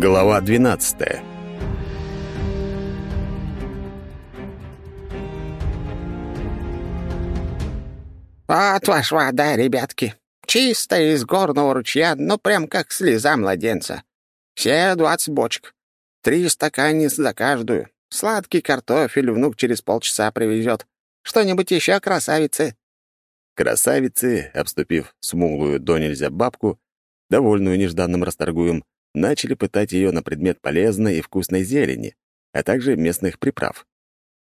Глава 12. «Вот ваша вода, ребятки. Чистая из горного ручья, ну прям как слеза младенца. Все двадцать бочек. Три стаканиц за каждую. Сладкий картофель внук через полчаса привезет. Что-нибудь еще, красавицы?» Красавицы, обступив смуглую до нельзя бабку, довольную нежданным расторгуем, начали пытать ее на предмет полезной и вкусной зелени, а также местных приправ.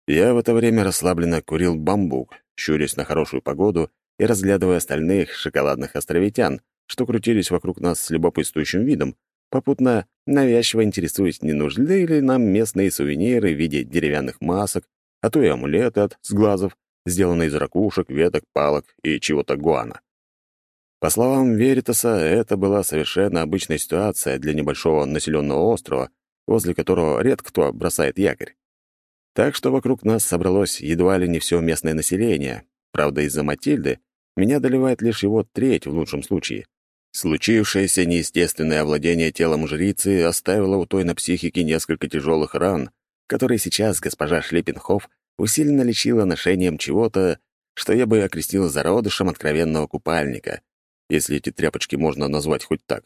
Я в это время расслабленно курил бамбук, щурясь на хорошую погоду и разглядывая остальных шоколадных островитян, что крутились вокруг нас с любопытствующим видом, попутно навязчиво интересуясь, не нужны ли нам местные сувениры в виде деревянных масок, а то и амулеты от сглазов, сделанные из ракушек, веток, палок и чего-то гуана. По словам Веритаса, это была совершенно обычная ситуация для небольшого населенного острова, возле которого редко кто бросает якорь. Так что вокруг нас собралось едва ли не все местное население. Правда, из-за Матильды меня доливает лишь его треть в лучшем случае. Случившееся неестественное овладение телом жрицы оставило у той на психике несколько тяжелых ран, которые сейчас госпожа Шлепенхоф усиленно лечила ношением чего-то, что я бы окрестил зародышем откровенного купальника — если эти тряпочки можно назвать хоть так.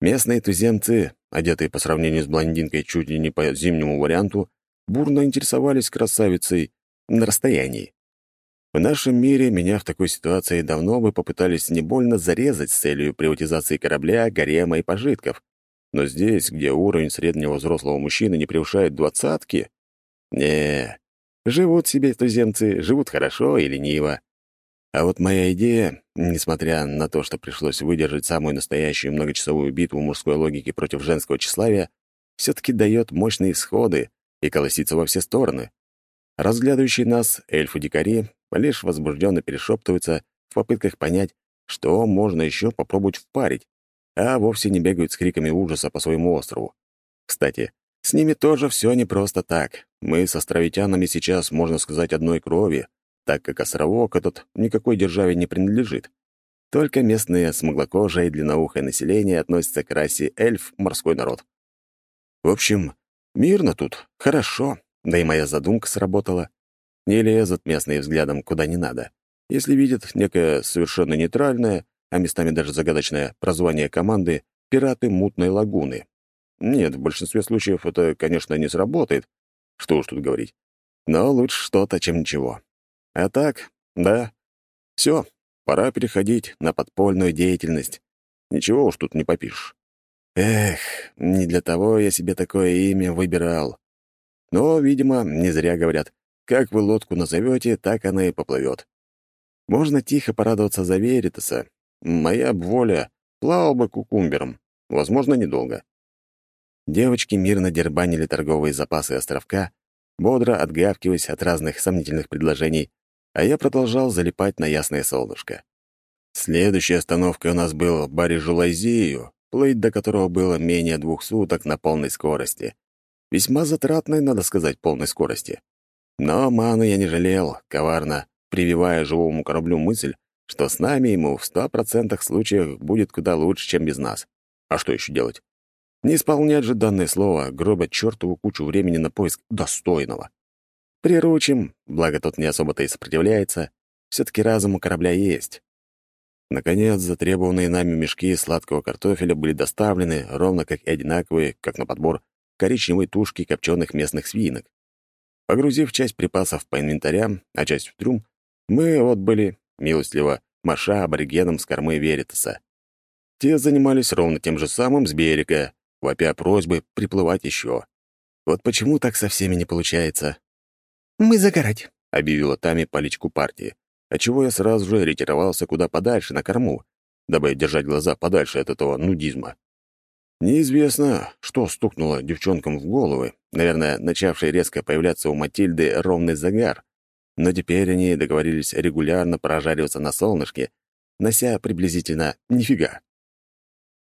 Местные туземцы, одетые по сравнению с блондинкой чуть ли не по зимнему варианту, бурно интересовались красавицей на расстоянии. В нашем мире меня в такой ситуации давно бы попытались не больно зарезать с целью приватизации корабля, гарема и пожитков. Но здесь, где уровень среднего взрослого мужчины не превышает двадцатки, не, живут себе туземцы, живут хорошо и лениво. А вот моя идея, несмотря на то, что пришлось выдержать самую настоящую многочасовую битву мужской логики против женского тщеславия, все-таки дает мощные исходы и колосится во все стороны. Разглядывающие нас эльфы-дикари лишь возбужденно перешептываются в попытках понять, что можно еще попробовать впарить, а вовсе не бегают с криками ужаса по своему острову. Кстати, с ними тоже все не просто так. Мы с островитянами сейчас, можно сказать, одной крови, так как островок этот никакой державе не принадлежит. Только местные смуглокожие и длинноухое население относятся к расе эльф, морской народ. В общем, мирно тут, хорошо, да и моя задумка сработала. Не лезут местные взглядом куда не надо. Если видят некое совершенно нейтральное, а местами даже загадочное прозвание команды «Пираты мутной лагуны». Нет, в большинстве случаев это, конечно, не сработает. Что уж тут говорить. Но лучше что-то, чем ничего. А так, да, все, пора переходить на подпольную деятельность. Ничего уж тут не попишешь. Эх, не для того я себе такое имя выбирал. Но, видимо, не зря говорят, как вы лодку назовете, так она и поплывет. Можно тихо порадоваться за Веритаса. Моя воля плавал бы кукумбером, возможно, недолго. Девочки мирно дербанили торговые запасы островка, бодро отгавкиваясь от разных сомнительных предложений, а я продолжал залипать на ясное солнышко. Следующая остановка у нас был баре Жулайзию, плыть до которого было менее двух суток на полной скорости. Весьма затратной, надо сказать, полной скорости. Но ману я не жалел, коварно прививая живому кораблю мысль, что с нами ему в ста процентах случаев будет куда лучше, чем без нас. А что еще делать? Не исполнять же данное слово, гробя чертову кучу времени на поиск достойного. Приручим, благо тот не особо-то и сопротивляется. Все-таки разум у корабля есть. Наконец, затребованные нами мешки сладкого картофеля были доставлены, ровно как и одинаковые, как на подбор, коричневые тушки копченых местных свинок. Погрузив часть припасов по инвентарям, а часть в трюм, мы отбыли, милостливо, маша аборигеном с кормы Веритаса. Те занимались ровно тем же самым с берега, вопя просьбы приплывать еще. Вот почему так со всеми не получается. «Мы загорать», — объявила Тами по личку партии, отчего я сразу же ретировался куда подальше на корму, дабы держать глаза подальше от этого нудизма. Неизвестно, что стукнуло девчонкам в головы, наверное, начавший резко появляться у Матильды ровный загар, но теперь они договорились регулярно прожариваться на солнышке, нося приблизительно нифига.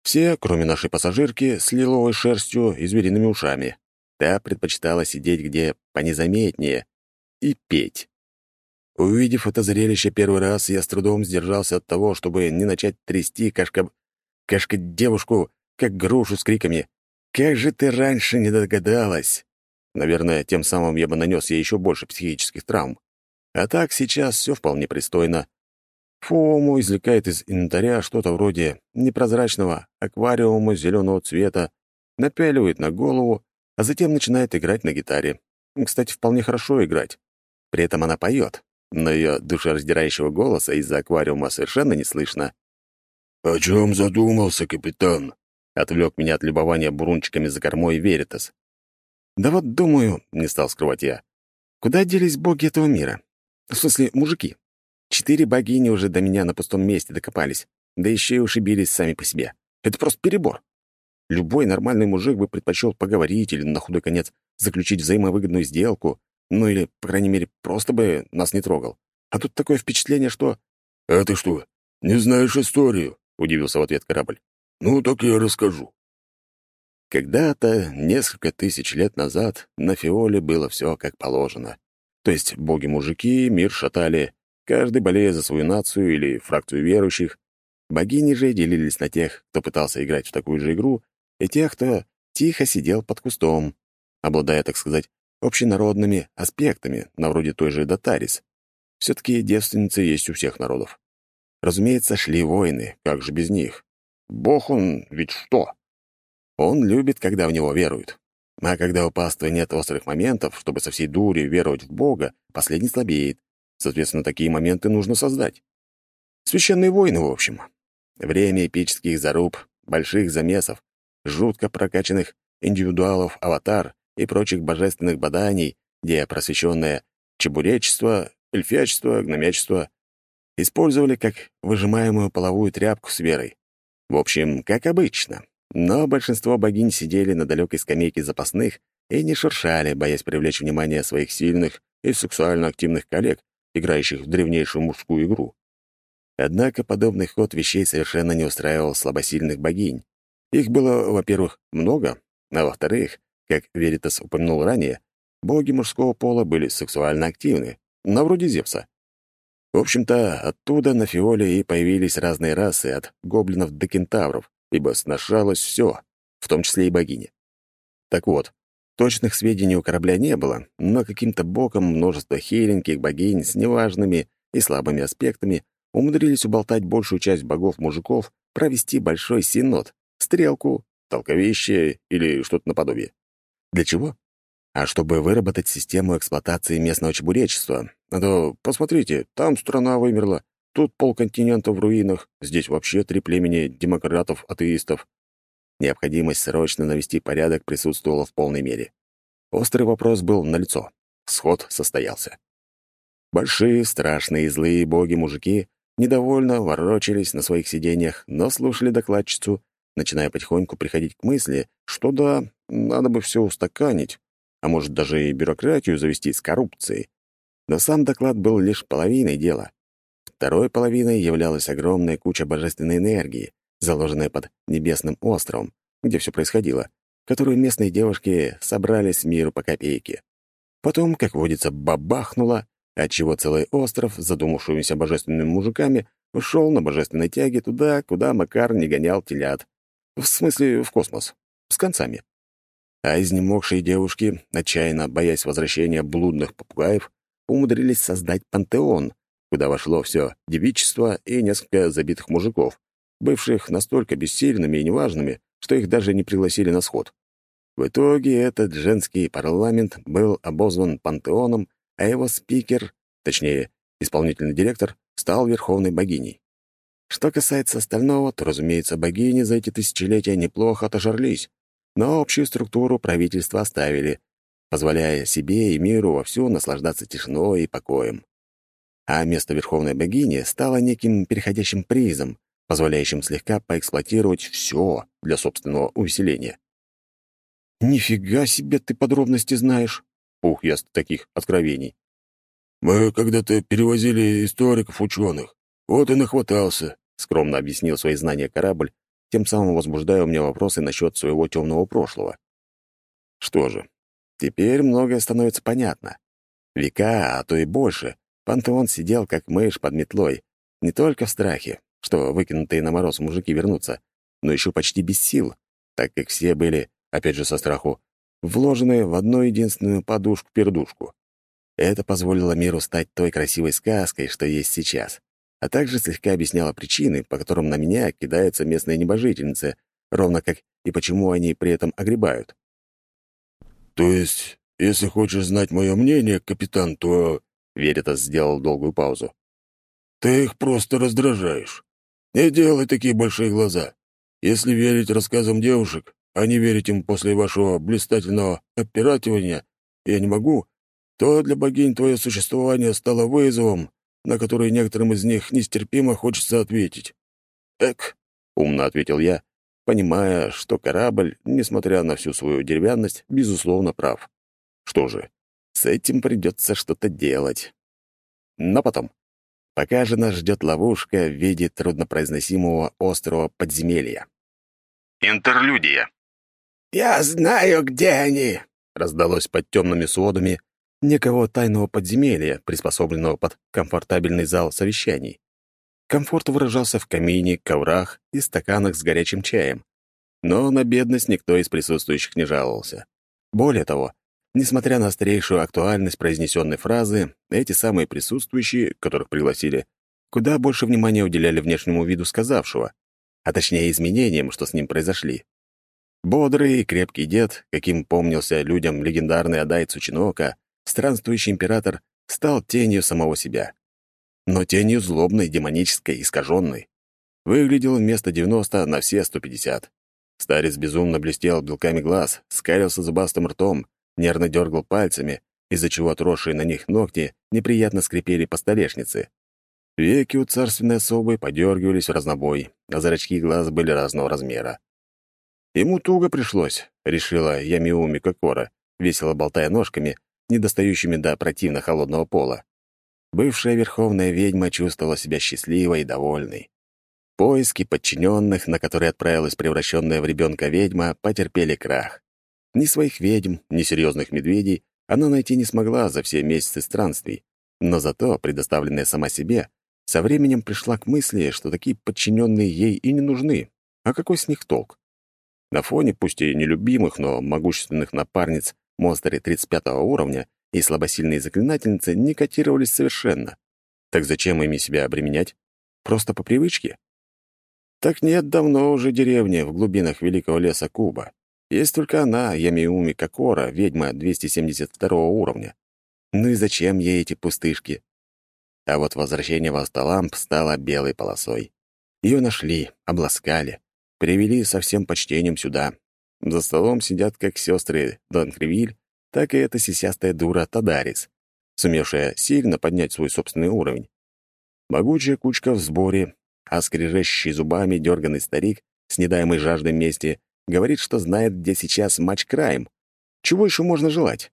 Все, кроме нашей пассажирки, с лиловой шерстью и звериными ушами. Та предпочитала сидеть где понезаметнее, и петь. Увидев это зрелище первый раз, я с трудом сдержался от того, чтобы не начать трясти кашка... кашка-девушку, как грушу с криками как же ты раньше не догадалась?» Наверное, тем самым я бы нанес ей еще больше психических травм. А так сейчас все вполне пристойно. Фому извлекает из инвентаря что-то вроде непрозрачного аквариума зеленого цвета, напяливает на голову, а затем начинает играть на гитаре. Кстати, вполне хорошо играть. При этом она поет, но ее душераздирающего голоса из-за аквариума совершенно не слышно. «О чем задумался, капитан?» — отвлек меня от любования бурунчиками за кормой Веритас. «Да вот думаю», — не стал скрывать я, — «куда делись боги этого мира? В смысле, мужики. Четыре богини уже до меня на пустом месте докопались, да еще и ушибились сами по себе. Это просто перебор. Любой нормальный мужик бы предпочел поговорить или, на худой конец, заключить взаимовыгодную сделку, ну или, по крайней мере, просто бы нас не трогал. А тут такое впечатление, что... «А ты что, не знаешь историю?» — удивился в ответ корабль. «Ну, так я расскажу». Когда-то, несколько тысяч лет назад, на Фиоле было все как положено. То есть боги-мужики мир шатали, каждый болея за свою нацию или фракцию верующих. Богини же делились на тех, кто пытался играть в такую же игру, и тех, кто тихо сидел под кустом, обладая, так сказать, общенародными аспектами, на вроде той же Датарис. Все-таки девственницы есть у всех народов. Разумеется, шли войны, как же без них? Бог он ведь что? Он любит, когда в него веруют. А когда у паствы нет острых моментов, чтобы со всей дури веровать в Бога, последний слабеет. Соответственно, такие моменты нужно создать. Священные войны, в общем. Время эпических заруб, больших замесов, жутко прокачанных индивидуалов аватар и прочих божественных баданий, где просвещенное чебуречество, эльфячество, гномячество использовали как выжимаемую половую тряпку с верой. В общем, как обычно. Но большинство богинь сидели на далекой скамейке запасных и не шуршали, боясь привлечь внимание своих сильных и сексуально активных коллег, играющих в древнейшую мужскую игру. Однако подобный ход вещей совершенно не устраивал слабосильных богинь. Их было, во-первых, много, а во-вторых, как Веритас упомянул ранее, боги мужского пола были сексуально активны, на вроде Зевса. В общем-то, оттуда на Фиоле и появились разные расы, от гоблинов до кентавров, ибо сношалось все, в том числе и богини. Так вот, точных сведений у корабля не было, но каким-то боком множество хиленьких богинь с неважными и слабыми аспектами умудрились уболтать большую часть богов-мужиков провести большой синод, стрелку, толковище или что-то наподобие. Для чего? А чтобы выработать систему эксплуатации местного чебуречества. А то, посмотрите, там страна вымерла, Тут полконтинента в руинах, здесь вообще три племени демократов-атеистов. Необходимость срочно навести порядок присутствовала в полной мере. Острый вопрос был налицо. Сход состоялся. Большие, страшные и злые боги-мужики недовольно ворочались на своих сиденьях, но слушали докладчицу, начиная потихоньку приходить к мысли, что да, надо бы все устаканить, а может даже и бюрократию завести с коррупцией. Но сам доклад был лишь половиной дела. Второй половиной являлась огромная куча божественной энергии, заложенная под Небесным островом, где все происходило, которую местные девушки собрали с миру по копейке. Потом, как водится, бабахнуло, отчего целый остров, задумавшимися божественными мужиками, ушел на божественной тяге туда, куда Макар не гонял телят. В смысле, в космос. С концами. А изнемогшие девушки, отчаянно боясь возвращения блудных попугаев, умудрились создать пантеон, куда вошло все девичество и несколько забитых мужиков, бывших настолько бессильными и неважными, что их даже не пригласили на сход. В итоге этот женский парламент был обозван пантеоном, а его спикер, точнее, исполнительный директор, стал верховной богиней. Что касается остального, то, разумеется, богини за эти тысячелетия неплохо отожрались, но общую структуру правительства оставили, позволяя себе и миру вовсю наслаждаться тишиной и покоем а место Верховной Богини стало неким переходящим призом, позволяющим слегка поэксплуатировать все для собственного увеселения. «Нифига себе ты подробности знаешь!» Ух, я с таких откровений. «Мы когда-то перевозили историков, ученых. Вот и нахватался», — скромно объяснил свои знания корабль, тем самым возбуждая у меня вопросы насчет своего темного прошлого. Что же, теперь многое становится понятно. Века, а то и больше, Пантеон сидел, как мышь под метлой, не только в страхе, что выкинутые на мороз мужики вернутся, но еще почти без сил, так как все были опять же со страху, вложенные в одну единственную подушку-пердушку. Это позволило миру стать той красивой сказкой, что есть сейчас, а также слегка объясняло причины, по которым на меня кидаются местные небожительницы, ровно как и почему они при этом огребают. «То есть, если хочешь знать мое мнение, капитан, то...» Веритас сделал долгую паузу. «Ты их просто раздражаешь. Не делай такие большие глаза. Если верить рассказам девушек, а не верить им после вашего блистательного оперативания, я не могу, то для богинь твое существование стало вызовом, на который некоторым из них нестерпимо хочется ответить. «Эк», — умно ответил я, понимая, что корабль, несмотря на всю свою деревянность, безусловно прав. Что же, с этим придется что-то делать. Но потом. Пока же нас ждет ловушка в виде труднопроизносимого острого подземелья. Интерлюдия. «Я знаю, где они!» — раздалось под темными сводами некого тайного подземелья, приспособленного под комфортабельный зал совещаний. Комфорт выражался в камине, коврах и стаканах с горячим чаем. Но на бедность никто из присутствующих не жаловался. Более того, несмотря на острейшую актуальность произнесенной фразы, эти самые присутствующие, которых пригласили, куда больше внимания уделяли внешнему виду сказавшего, а точнее изменениям, что с ним произошли. Бодрый и крепкий дед, каким помнился людям легендарный Адай Цучинока, странствующий император стал тенью самого себя. Но тенью злобной, демонической, искаженной. Выглядел вместо 90 на все 150. Старец безумно блестел белками глаз, скалился зубастым ртом, нервно дергал пальцами, из-за чего отросшие на них ногти неприятно скрипели по столешнице. Веки у царственной особы подергивались в разнобой, а зрачки глаз были разного размера. Ему туго пришлось, решила Ямиуми Кокора, весело болтая ножками недостающими до противно холодного пола. Бывшая верховная ведьма чувствовала себя счастливой и довольной. Поиски подчиненных, на которые отправилась превращенная в ребенка ведьма, потерпели крах. Ни своих ведьм, ни серьезных медведей она найти не смогла за все месяцы странствий, но зато, предоставленная сама себе, со временем пришла к мысли, что такие подчиненные ей и не нужны. А какой с них толк? На фоне, пусть и нелюбимых, но могущественных напарниц Монстры 35 уровня и слабосильные заклинательницы не котировались совершенно. Так зачем ими себя обременять? Просто по привычке? Так нет давно уже деревни в глубинах великого леса Куба. Есть только она, Ямиуми Кокора, ведьма 272 уровня. Ну и зачем ей эти пустышки? А вот возвращение в Асталамп стало белой полосой. Ее нашли, обласкали, привели со всем почтением сюда, за столом сидят как сестры Дон Кривиль, так и эта сисястая дура Тадарис, сумевшая сильно поднять свой собственный уровень. Могучая кучка в сборе, а скрежещущий зубами дерганный старик с недаемой жаждой мести говорит, что знает, где сейчас матч Крайм. Чего еще можно желать?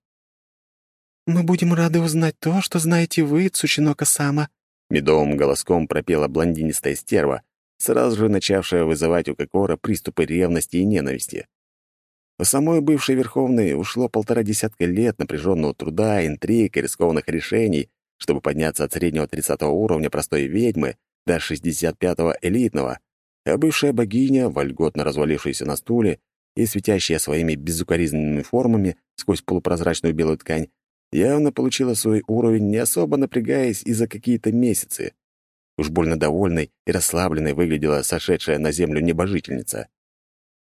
«Мы будем рады узнать то, что знаете вы, Цучинока-сама», медовым голоском пропела блондинистая стерва, сразу же начавшая вызывать у Кокора приступы ревности и ненависти. У самой бывшей Верховной ушло полтора десятка лет напряженного труда, интриг и рискованных решений, чтобы подняться от среднего 30 уровня простой ведьмы до 65-го элитного, а бывшая богиня, вольготно развалившаяся на стуле и светящая своими безукоризненными формами сквозь полупрозрачную белую ткань, явно получила свой уровень, не особо напрягаясь и за какие-то месяцы. Уж больно довольной и расслабленной выглядела сошедшая на землю небожительница.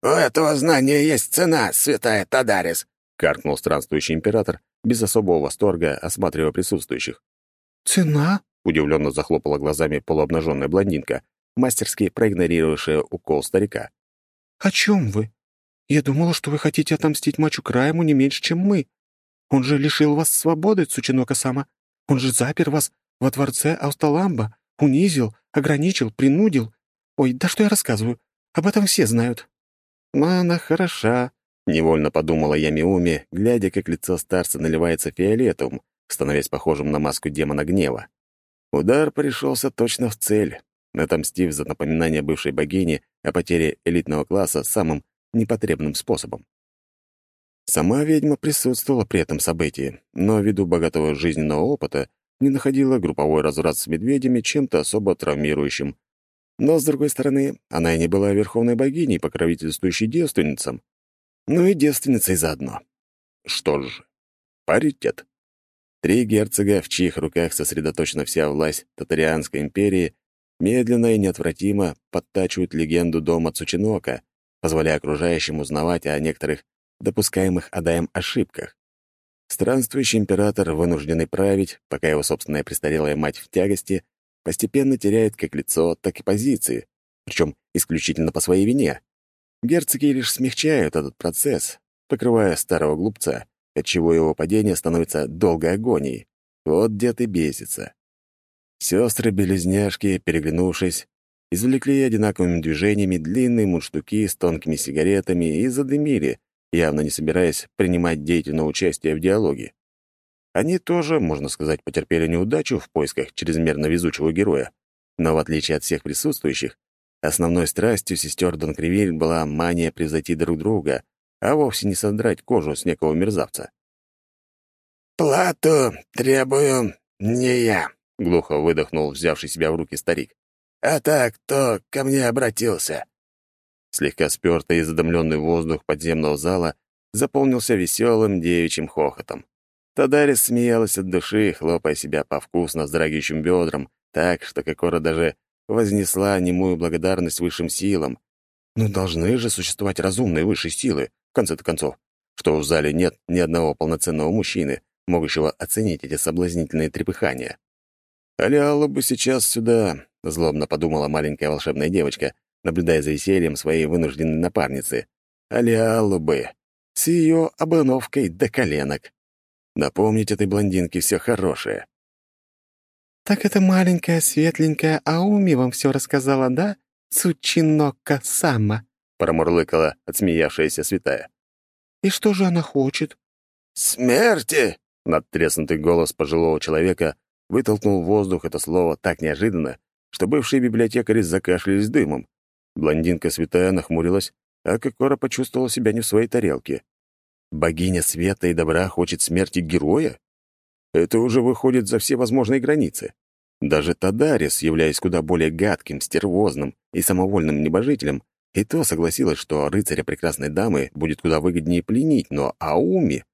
«У этого знания есть цена, святая Тадарис», — каркнул странствующий император, без особого восторга осматривая присутствующих. «Цена?» — удивленно захлопала глазами полуобнаженная блондинка, мастерски проигнорировавшая укол старика. «О чем вы? Я думала, что вы хотите отомстить Мачу Крайму не меньше, чем мы. Он же лишил вас свободы, Цучинока-сама. Он же запер вас во дворце Аусталамба, унизил, ограничил, принудил. Ой, да что я рассказываю? Об этом все знают. «Она хороша», — невольно подумала я Миуми, глядя, как лицо старца наливается фиолетовым, становясь похожим на маску демона гнева. Удар пришелся точно в цель, отомстив за напоминание бывшей богини о потере элитного класса самым непотребным способом. Сама ведьма присутствовала при этом событии, но ввиду богатого жизненного опыта не находила групповой разврат с медведями чем-то особо травмирующим, но, с другой стороны, она и не была верховной богиней, покровительствующей девственницам. Ну и девственницей заодно. Что ж, паритет. Три герцога, в чьих руках сосредоточена вся власть Татарианской империи, медленно и неотвратимо подтачивают легенду дома Цучинока, позволяя окружающим узнавать о некоторых допускаемых Адаем ошибках. Странствующий император, вынужденный править, пока его собственная престарелая мать в тягости, постепенно теряет как лицо, так и позиции, причем исключительно по своей вине. Герцоги лишь смягчают этот процесс, покрывая старого глупца, отчего его падение становится долгой агонией. Вот дед и бесится. Сестры-белезняшки, переглянувшись, извлекли одинаковыми движениями длинные мундштуки с тонкими сигаретами и задымили, явно не собираясь принимать деятельное участие в диалоге. Они тоже, можно сказать, потерпели неудачу в поисках чрезмерно везучего героя, но в отличие от всех присутствующих, основной страстью сестер Донкривиль была мания превзойти друг друга, а вовсе не содрать кожу с некого мерзавца. «Плату требую не я», — глухо выдохнул взявший себя в руки старик. «А так, кто ко мне обратился?» Слегка спёртый и задымленный воздух подземного зала заполнился веселым девичьим хохотом. Тадарис смеялась от души, хлопая себя по вкусно вздрагивающим бедрам, так, что Кокора даже вознесла немую благодарность высшим силам. Ну, должны же существовать разумные высшие силы, в конце-то концов, что в зале нет ни одного полноценного мужчины, могущего оценить эти соблазнительные трепыхания. Алиала бы сейчас сюда, — злобно подумала маленькая волшебная девочка, наблюдая за весельем своей вынужденной напарницы. Алиалу бы, с ее обновкой до коленок. Напомнить этой блондинке все хорошее. «Так это маленькая светленькая Ауми вам все рассказала, да, Цучинока Сама?» — промурлыкала отсмеявшаяся святая. «И что же она хочет?» «Смерти!» — надтреснутый голос пожилого человека вытолкнул в воздух это слово так неожиданно, что бывшие библиотекари закашлялись дымом. Блондинка святая нахмурилась, а Кокора почувствовала себя не в своей тарелке. Богиня света и добра хочет смерти героя? Это уже выходит за все возможные границы. Даже Тадарис, являясь куда более гадким, стервозным и самовольным небожителем, и то согласилась, что рыцаря прекрасной дамы будет куда выгоднее пленить, но Ауми...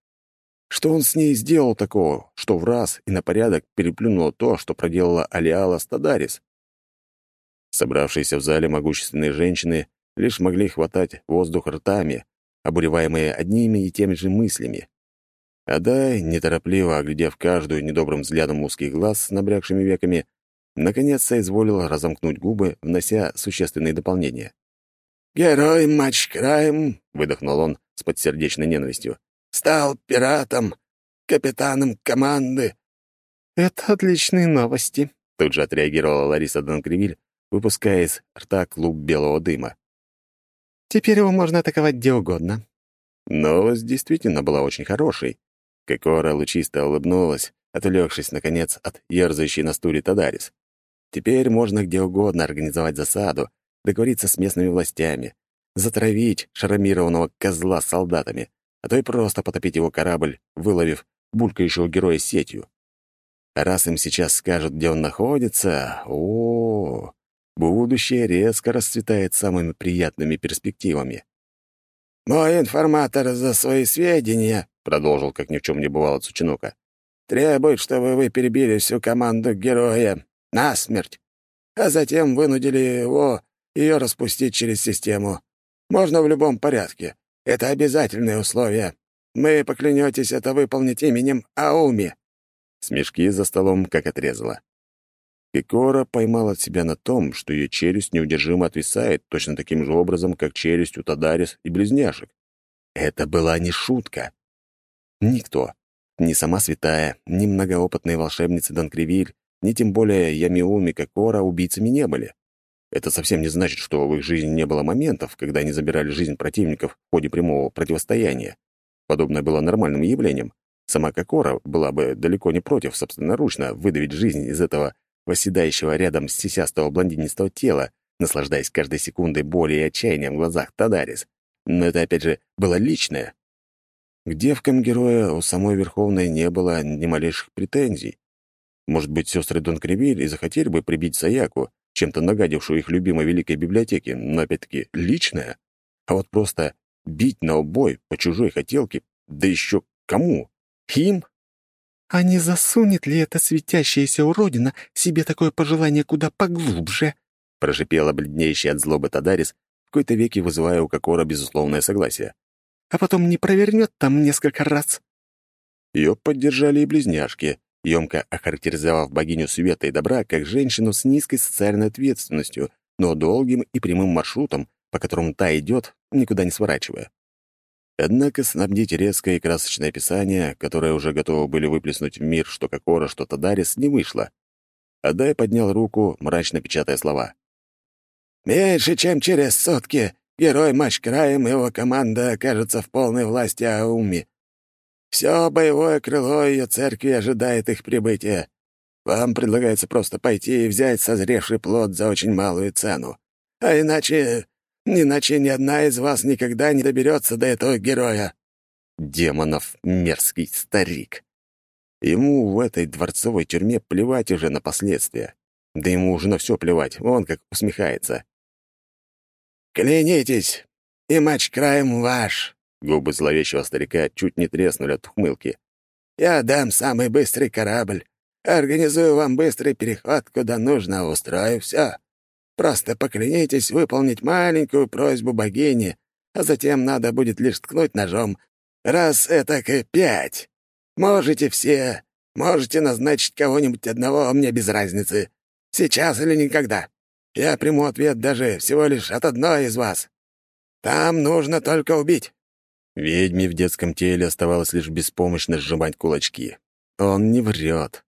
Что он с ней сделал такого, что в раз и на порядок переплюнуло то, что проделала Алиала Стадарис? Собравшиеся в зале могущественные женщины лишь могли хватать воздух ртами, обуреваемые одними и теми же мыслями. Адай, неторопливо оглядев каждую недобрым взглядом узких глаз с набрякшими веками, наконец соизволил разомкнуть губы, внося существенные дополнения. «Герой матч краем», — выдохнул он с подсердечной ненавистью, «стал пиратом, капитаном команды». «Это отличные новости», — тут же отреагировала Лариса Донкривиль, выпуская из рта клуб белого дыма. «Теперь его можно атаковать где угодно». Новость действительно была очень хорошей. Кокора лучисто улыбнулась, отвлекшись, наконец, от ерзающей на стуле Тадарис. Теперь можно где угодно организовать засаду, договориться с местными властями, затравить шармированного козла с солдатами, а то и просто потопить его корабль, выловив булькающего героя сетью. А раз им сейчас скажут, где он находится, о, -о, -о будущее резко расцветает самыми приятными перспективами. «Мой информатор за свои сведения», — продолжил, как ни в чем не бывало Цучинока, «требует, чтобы вы перебили всю команду героя насмерть, а затем вынудили его ее распустить через систему. Можно в любом порядке. Это обязательное условие. Мы поклянетесь это выполнить именем Ауми». Смешки за столом как отрезало. Кикора поймала себя на том, что ее челюсть неудержимо отвисает точно таким же образом, как челюсть у Тадарис и близняшек. Это была не шутка. Никто, ни сама святая, ни многоопытные волшебницы Донкривиль, ни тем более Ямиуми Кокора убийцами не были. Это совсем не значит, что в их жизни не было моментов, когда они забирали жизнь противников в ходе прямого противостояния. Подобное было нормальным явлением. Сама Кокора была бы далеко не против собственноручно выдавить жизнь из этого восседающего рядом сисястого блондинистого тела, наслаждаясь каждой секундой боли и отчаянием в глазах Тадарис. Но это, опять же, было личное. К девкам героя у самой Верховной не было ни малейших претензий. Может быть, сестры Дон Кривиль и захотели бы прибить Саяку, чем-то нагадившую их любимой великой библиотеке, но, опять-таки, личное. А вот просто Бить на убой по чужой хотелке, да еще кому? Им? А не засунет ли эта светящаяся уродина себе такое пожелание куда поглубже? Прошипела бледнеющая от злобы Тадарис, в какой-то веке вызывая у Кокора безусловное согласие. А потом не провернет там несколько раз. Ее поддержали и близняшки, емко охарактеризовав богиню света и добра как женщину с низкой социальной ответственностью, но долгим и прямым маршрутом, по которому та идет, никуда не сворачивая. Однако снабдить резкое и красочное описание, которое уже готовы были выплеснуть в мир что Кокора, что Тадарис, не вышло. Адай поднял руку, мрачно печатая слова. «Меньше чем через сутки герой матч краем и его команда окажутся в полной власти Ауми. Все боевое крыло ее церкви ожидает их прибытия. Вам предлагается просто пойти и взять созревший плод за очень малую цену. А иначе... Иначе ни одна из вас никогда не доберется до этого героя». Демонов мерзкий старик. Ему в этой дворцовой тюрьме плевать уже на последствия. Да ему уже на все плевать, он как усмехается. «Клянитесь, и матч краем ваш!» Губы зловещего старика чуть не треснули от ухмылки. «Я дам самый быстрый корабль, организую вам быстрый переход, куда нужно, устрою все. Просто поклянитесь выполнить маленькую просьбу богини, а затем надо будет лишь ткнуть ножом. Раз это к пять. Можете все, можете назначить кого-нибудь одного, а мне без разницы. Сейчас или никогда. Я приму ответ даже всего лишь от одной из вас. Там нужно только убить». Ведьме в детском теле оставалось лишь беспомощно сжимать кулачки. Он не врет.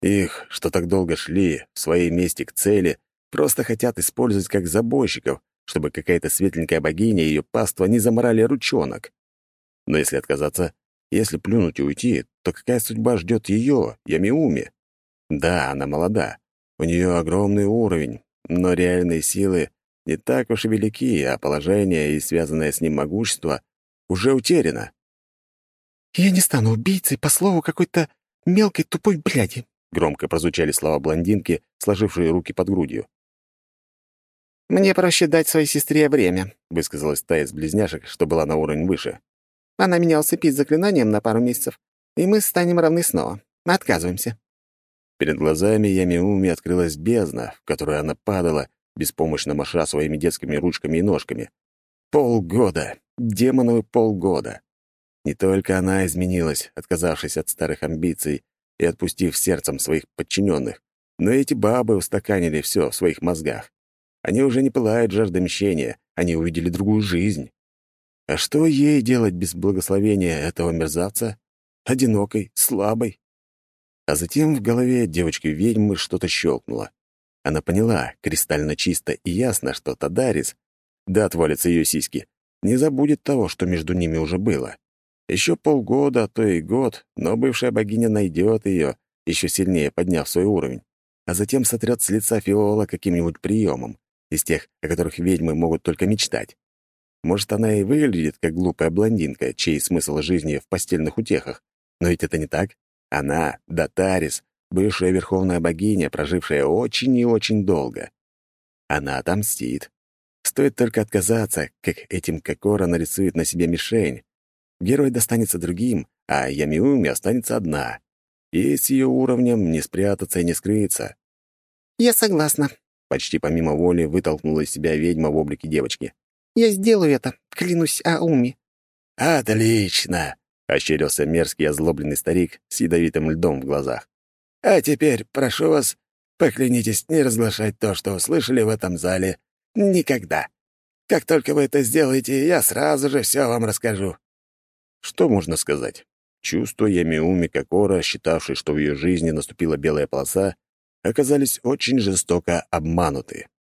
Их, что так долго шли, в своей месте к цели, просто хотят использовать как забойщиков, чтобы какая-то светленькая богиня и ее паства не заморали ручонок. Но если отказаться, если плюнуть и уйти, то какая судьба ждет ее, Ямиуми? Да, она молода, у нее огромный уровень, но реальные силы не так уж и велики, а положение и связанное с ним могущество уже утеряно. «Я не стану убийцей по слову какой-то мелкой тупой бляди», громко прозвучали слова блондинки, сложившие руки под грудью. «Мне проще дать своей сестре время», — высказалась та из близняшек, что была на уровень выше. «Она меня усыпит заклинанием на пару месяцев, и мы станем равны снова. Мы отказываемся». Перед глазами Ямиуми открылась бездна, в которую она падала, беспомощно маша своими детскими ручками и ножками. Полгода! Демоновы полгода! Не только она изменилась, отказавшись от старых амбиций и отпустив сердцем своих подчиненных, но эти бабы устаканили все в своих мозгах. Они уже не пылают жаждой мщения, они увидели другую жизнь. А что ей делать без благословения этого мерзавца? Одинокой, слабой, а затем в голове девочки-ведьмы что-то щелкнуло. Она поняла, кристально чисто и ясно, что Тадарис, да отвалятся ее сиськи, не забудет того, что между ними уже было. Еще полгода, а то и год, но бывшая богиня найдет ее, еще сильнее подняв свой уровень, а затем сотрет с лица Фиола каким-нибудь приемом, из тех, о которых ведьмы могут только мечтать. Может, она и выглядит как глупая блондинка, чей смысл жизни в постельных утехах, но ведь это не так. Она — Датарис, бывшая верховная богиня, прожившая очень и очень долго. Она отомстит. Стоит только отказаться, как этим Кокора нарисует на себе мишень. Герой достанется другим, а Ямиуми останется одна. И с ее уровнем не спрятаться и не скрыться. «Я согласна», — почти помимо воли вытолкнула из себя ведьма в облике девочки. «Я сделаю это, клянусь Ауми». «Отлично!» ощерился мерзкий озлобленный старик с ядовитым льдом в глазах. «А теперь прошу вас, поклянитесь не разглашать то, что услышали в этом зале. Никогда. Как только вы это сделаете, я сразу же все вам расскажу». Что можно сказать? Чувства Ямиуми Кокора, считавшей, что в ее жизни наступила белая полоса, оказались очень жестоко обмануты.